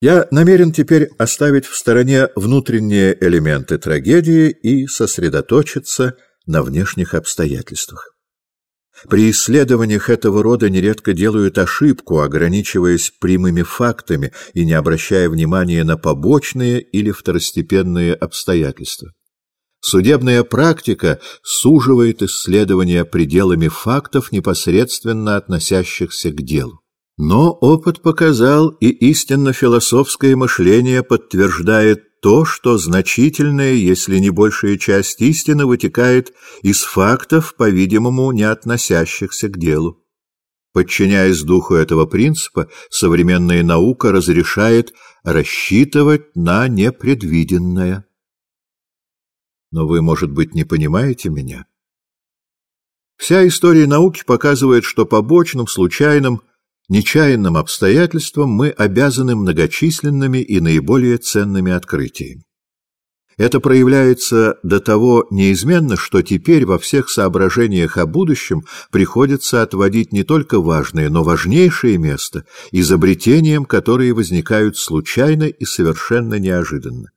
Я намерен теперь оставить в стороне внутренние элементы трагедии и сосредоточиться на внешних обстоятельствах. При исследованиях этого рода нередко делают ошибку, ограничиваясь прямыми фактами и не обращая внимания на побочные или второстепенные обстоятельства. Судебная практика суживает исследования пределами фактов, непосредственно относящихся к делу. Но опыт показал, и истинно философское мышление подтверждает то, что значительная, если не большая часть истины вытекает из фактов, по-видимому, не относящихся к делу. Подчиняясь духу этого принципа, современная наука разрешает рассчитывать на непредвиденное. Но вы, может быть, не понимаете меня? Вся история науки показывает, что побочным, случайным, нечаянным обстоятельствам мы обязаны многочисленными и наиболее ценными открытиями. Это проявляется до того неизменно, что теперь во всех соображениях о будущем приходится отводить не только важное, но важнейшее место изобретениям, которые возникают случайно и совершенно неожиданно.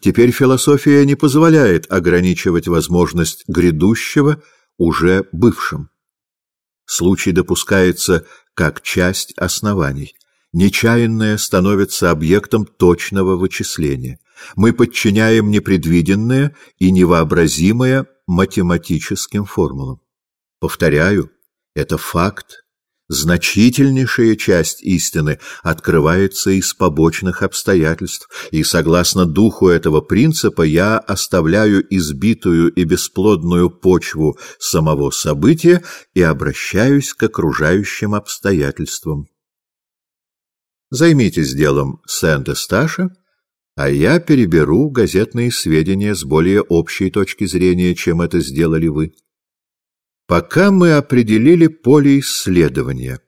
Теперь философия не позволяет ограничивать возможность грядущего уже бывшим. Случай допускается как часть оснований. Нечаянное становится объектом точного вычисления. Мы подчиняем непредвиденное и невообразимое математическим формулам. Повторяю, это факт, Значительнейшая часть истины открывается из побочных обстоятельств, и согласно духу этого принципа я оставляю избитую и бесплодную почву самого события и обращаюсь к окружающим обстоятельствам. Займитесь делом Сент-Эсташа, а я переберу газетные сведения с более общей точки зрения, чем это сделали вы. Пока мы определили поле исследования.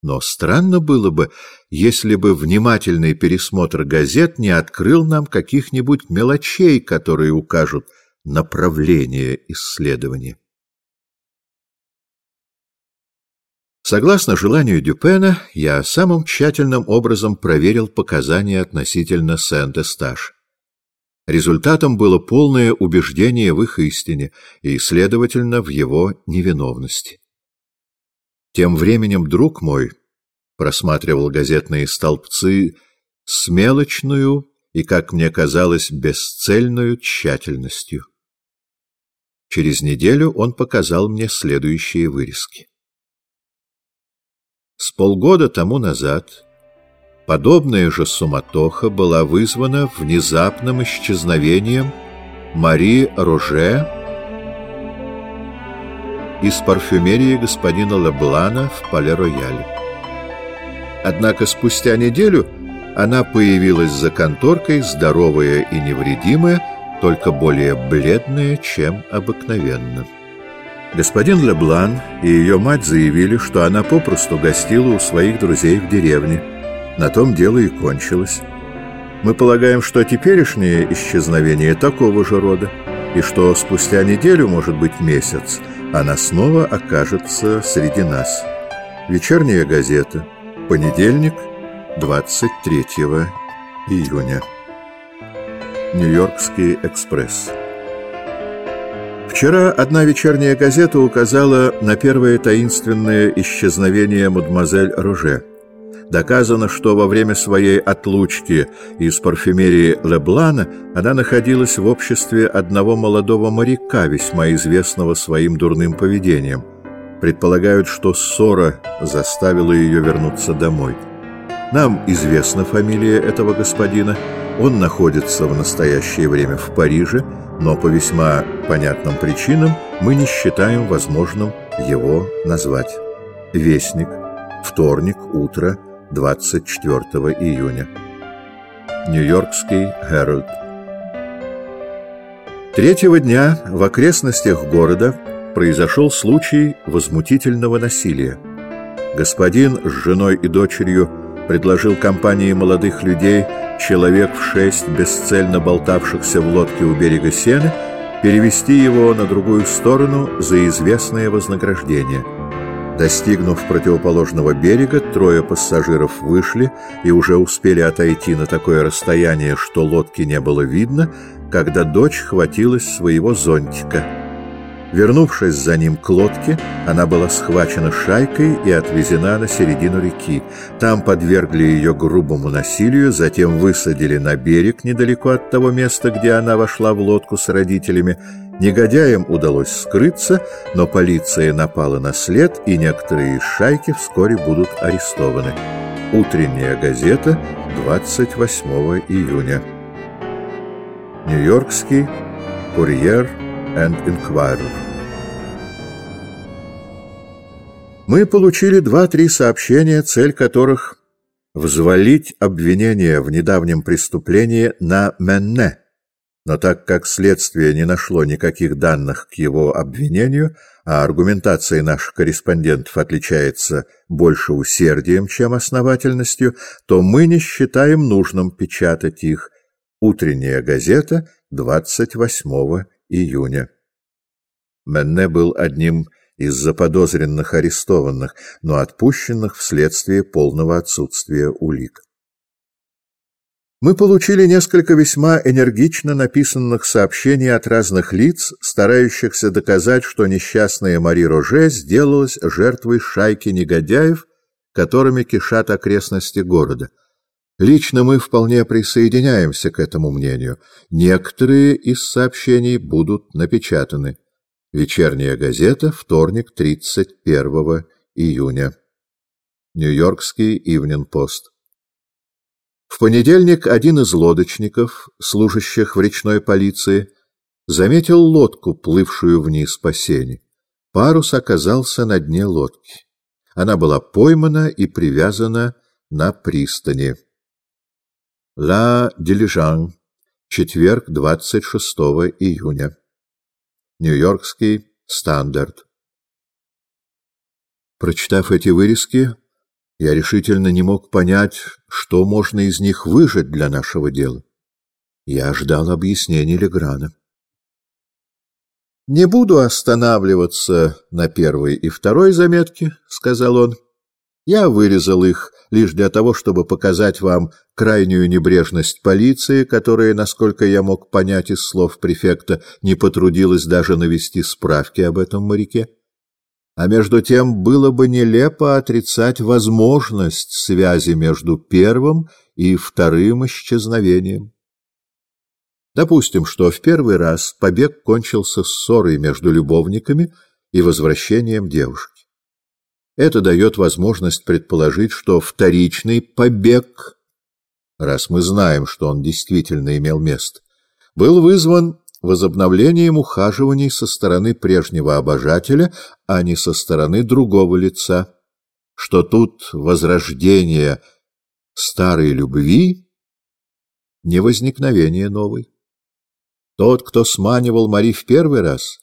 Но странно было бы, если бы внимательный пересмотр газет не открыл нам каких-нибудь мелочей, которые укажут направление исследования. Согласно желанию Дюпена, я самым тщательным образом проверил показания относительно Сент-Эстаж. Результатом было полное убеждение в их истине и, следовательно, в его невиновности. Тем временем друг мой просматривал газетные столбцы с мелочную и, как мне казалось, бесцельную тщательностью. Через неделю он показал мне следующие вырезки. С полгода тому назад Подобная же суматоха была вызвана внезапным исчезновением Мари Роже из парфюмерии господина Леблана в Пале-Рояле. Однако спустя неделю она появилась за конторкой, здоровая и невредимая, только более бледная, чем обыкновенно. Господин Леблан и ее мать заявили, что она попросту гостила у своих друзей в деревне. На том дело и кончилось. Мы полагаем, что теперешнее исчезновение такого же рода, и что спустя неделю, может быть месяц, она снова окажется среди нас. Вечерняя газета. Понедельник, 23 июня. Нью-Йоркский экспресс. Вчера одна вечерняя газета указала на первое таинственное исчезновение мадемуазель Роже. Доказано, что во время своей отлучки из парфюмерии Леблана она находилась в обществе одного молодого моряка, весьма известного своим дурным поведением. Предполагают, что ссора заставила ее вернуться домой. Нам известна фамилия этого господина. Он находится в настоящее время в Париже, но по весьма понятным причинам мы не считаем возможным его назвать. Вестник. Вторник, утро, 24 июня. Нью-Йоркский Herald. Третьего дня в окрестностях города произошел случай возмутительного насилия. Господин с женой и дочерью предложил компании молодых людей, человек в шесть бесцельно болтавшихся в лодке у берега Сены, перевести его на другую сторону за известное вознаграждение – Достигнув противоположного берега, трое пассажиров вышли и уже успели отойти на такое расстояние, что лодки не было видно, когда дочь хватилась своего зонтика. Вернувшись за ним к лодке, она была схвачена шайкой и отвезена на середину реки. Там подвергли ее грубому насилию, затем высадили на берег недалеко от того места, где она вошла в лодку с родителями. Негодяям удалось скрыться, но полиция напала на след, и некоторые из шайки вскоре будут арестованы. Утренняя газета, 28 июня. Нью-Йоркский «Курьер» and Inquirer. Мы получили два-три сообщения, цель которых — взвалить обвинение в недавнем преступлении на Менне. Но так как следствие не нашло никаких данных к его обвинению, а аргументация наших корреспондентов отличается больше усердием, чем основательностью, то мы не считаем нужным печатать их. Утренняя газета, 28 июня. Менне был одним из заподозренных арестованных, но отпущенных вследствие полного отсутствия улик. Мы получили несколько весьма энергично написанных сообщений от разных лиц, старающихся доказать, что несчастная Мари Роже сделалась жертвой шайки негодяев, которыми кишат окрестности города – Лично мы вполне присоединяемся к этому мнению. Некоторые из сообщений будут напечатаны. Вечерняя газета, вторник, 31 июня. Нью-Йоркский Ивнин-Пост. В понедельник один из лодочников, служащих в речной полиции, заметил лодку, плывшую вниз по сене. Парус оказался на дне лодки. Она была поймана и привязана на пристани. Ла Дилижан, четверг, 26 июня. Нью-Йоркский стандарт. Прочитав эти вырезки, я решительно не мог понять, что можно из них выжать для нашего дела. Я ждал объяснений Леграна. «Не буду останавливаться на первой и второй заметке», — сказал он. «Я вырезал их лишь для того, чтобы показать вам крайнюю небрежность полиции, которая, насколько я мог понять из слов префекта, не потрудилась даже навести справки об этом моряке. А между тем было бы нелепо отрицать возможность связи между первым и вторым исчезновением. Допустим, что в первый раз побег кончился ссорой между любовниками и возвращением девушки. Это дает возможность предположить, что вторичный побег, раз мы знаем, что он действительно имел место, был вызван возобновлением ухаживаний со стороны прежнего обожателя, а не со стороны другого лица, что тут возрождение старой любви, не возникновение новой. Тот, кто сманивал Мари в первый раз,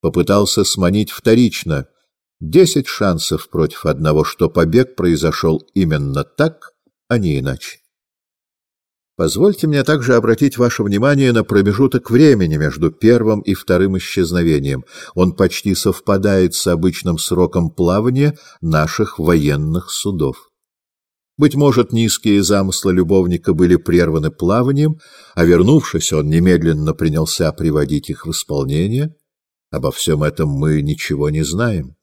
попытался сманить вторично — Десять шансов против одного, что побег произошел именно так, а не иначе. Позвольте мне также обратить ваше внимание на промежуток времени между первым и вторым исчезновением. Он почти совпадает с обычным сроком плавания наших военных судов. Быть может, низкие замыслы любовника были прерваны плаванием, а вернувшись, он немедленно принялся приводить их в исполнение. Обо всем этом мы ничего не знаем.